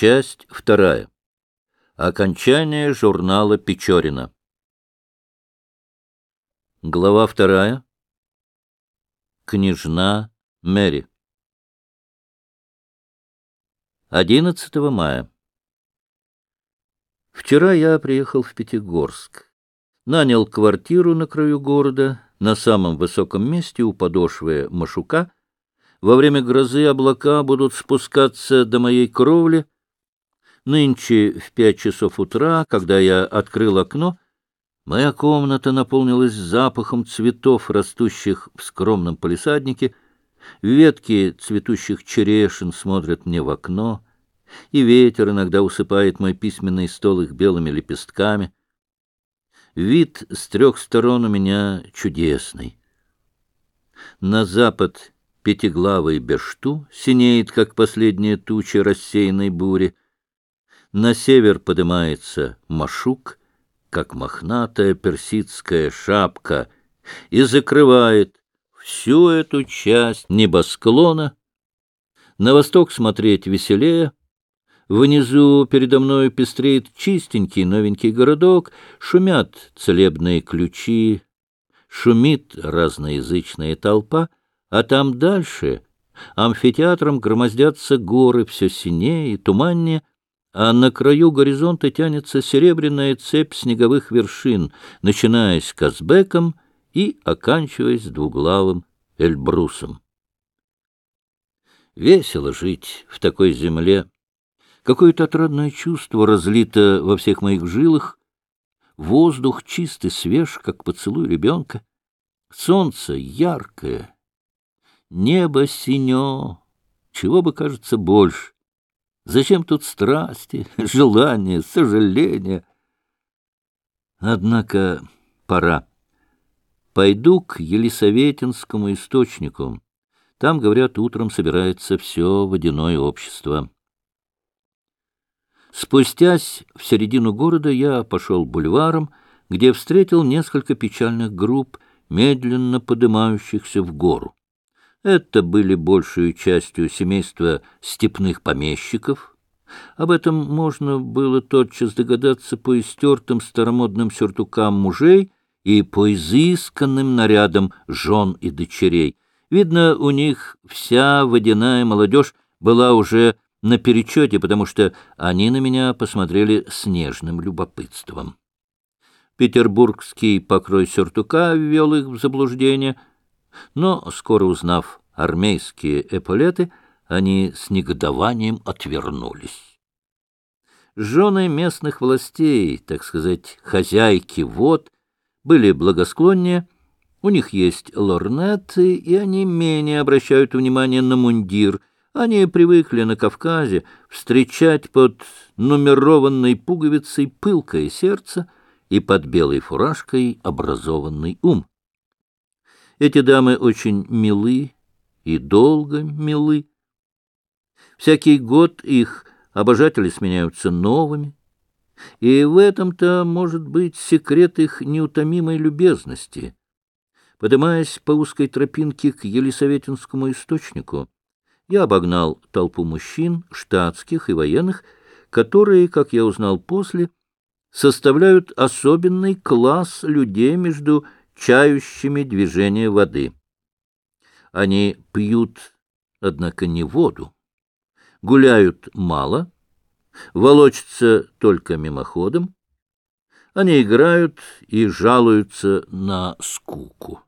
Часть вторая. Окончание журнала Печорина. Глава вторая. Княжна Мэри. 11 мая. Вчера я приехал в Пятигорск. Нанял квартиру на краю города, на самом высоком месте у подошвы Машука. Во время грозы облака будут спускаться до моей кровли — Нынче в пять часов утра, когда я открыл окно, моя комната наполнилась запахом цветов, растущих в скромном палисаднике. Ветки цветущих черешин смотрят мне в окно, и ветер иногда усыпает мой письменный стол их белыми лепестками. Вид с трех сторон у меня чудесный. На запад пятиглавый Бешту синеет, как последняя туча рассеянной бури, на север поднимается Машук, как мохнатая персидская шапка, и закрывает всю эту часть небосклона. На восток смотреть веселее. Внизу передо мной пестреет чистенький новенький городок, шумят целебные ключи, шумит разноязычная толпа, а там дальше амфитеатром громоздятся горы все синее и туманнее, а на краю горизонта тянется серебряная цепь снеговых вершин, начиная с Казбеком и оканчиваясь двуглавым Эльбрусом. Весело жить в такой земле. Какое-то отрадное чувство разлито во всех моих жилах. Воздух чистый, свеж, как поцелуй ребенка. Солнце яркое, небо синё, чего бы, кажется, больше. Зачем тут страсти, желания, сожаления? Однако пора. Пойду к Елисаветинскому источнику. Там, говорят, утром собирается все водяное общество. Спустясь в середину города, я пошел бульваром, где встретил несколько печальных групп, медленно поднимающихся в гору. Это были большую частью семейства степных помещиков. Об этом можно было тотчас догадаться по истертым старомодным сюртукам мужей и по изысканным нарядам жен и дочерей. Видно, у них вся водяная молодежь была уже на перечете, потому что они на меня посмотрели с нежным любопытством. Петербургский покрой сюртука ввел их в заблуждение — но, скоро узнав армейские эполеты, они с негодованием отвернулись. Жены местных властей, так сказать, хозяйки вод, были благосклоннее, у них есть лорнеты, и они менее обращают внимание на мундир. Они привыкли на Кавказе встречать под нумерованной пуговицей пылкое сердце и под белой фуражкой образованный ум. Эти дамы очень милы и долго милы. Всякий год их обожатели сменяются новыми, и в этом-то может быть секрет их неутомимой любезности. Поднимаясь по узкой тропинке к Елисаветинскому источнику, я обогнал толпу мужчин, штатских и военных, которые, как я узнал после, составляют особенный класс людей между чающими движение воды. Они пьют, однако, не воду, гуляют мало, волочатся только мимоходом, они играют и жалуются на скуку.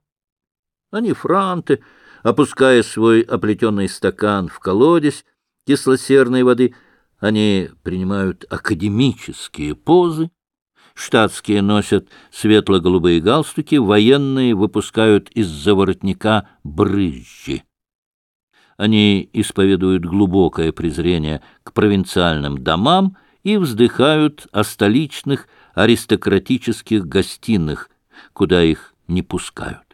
Они франты, опуская свой оплетенный стакан в колодец кислосерной воды, они принимают академические позы, Штатские носят светло-голубые галстуки, военные выпускают из-за воротника брызжи. Они исповедуют глубокое презрение к провинциальным домам и вздыхают о столичных аристократических гостиных, куда их не пускают.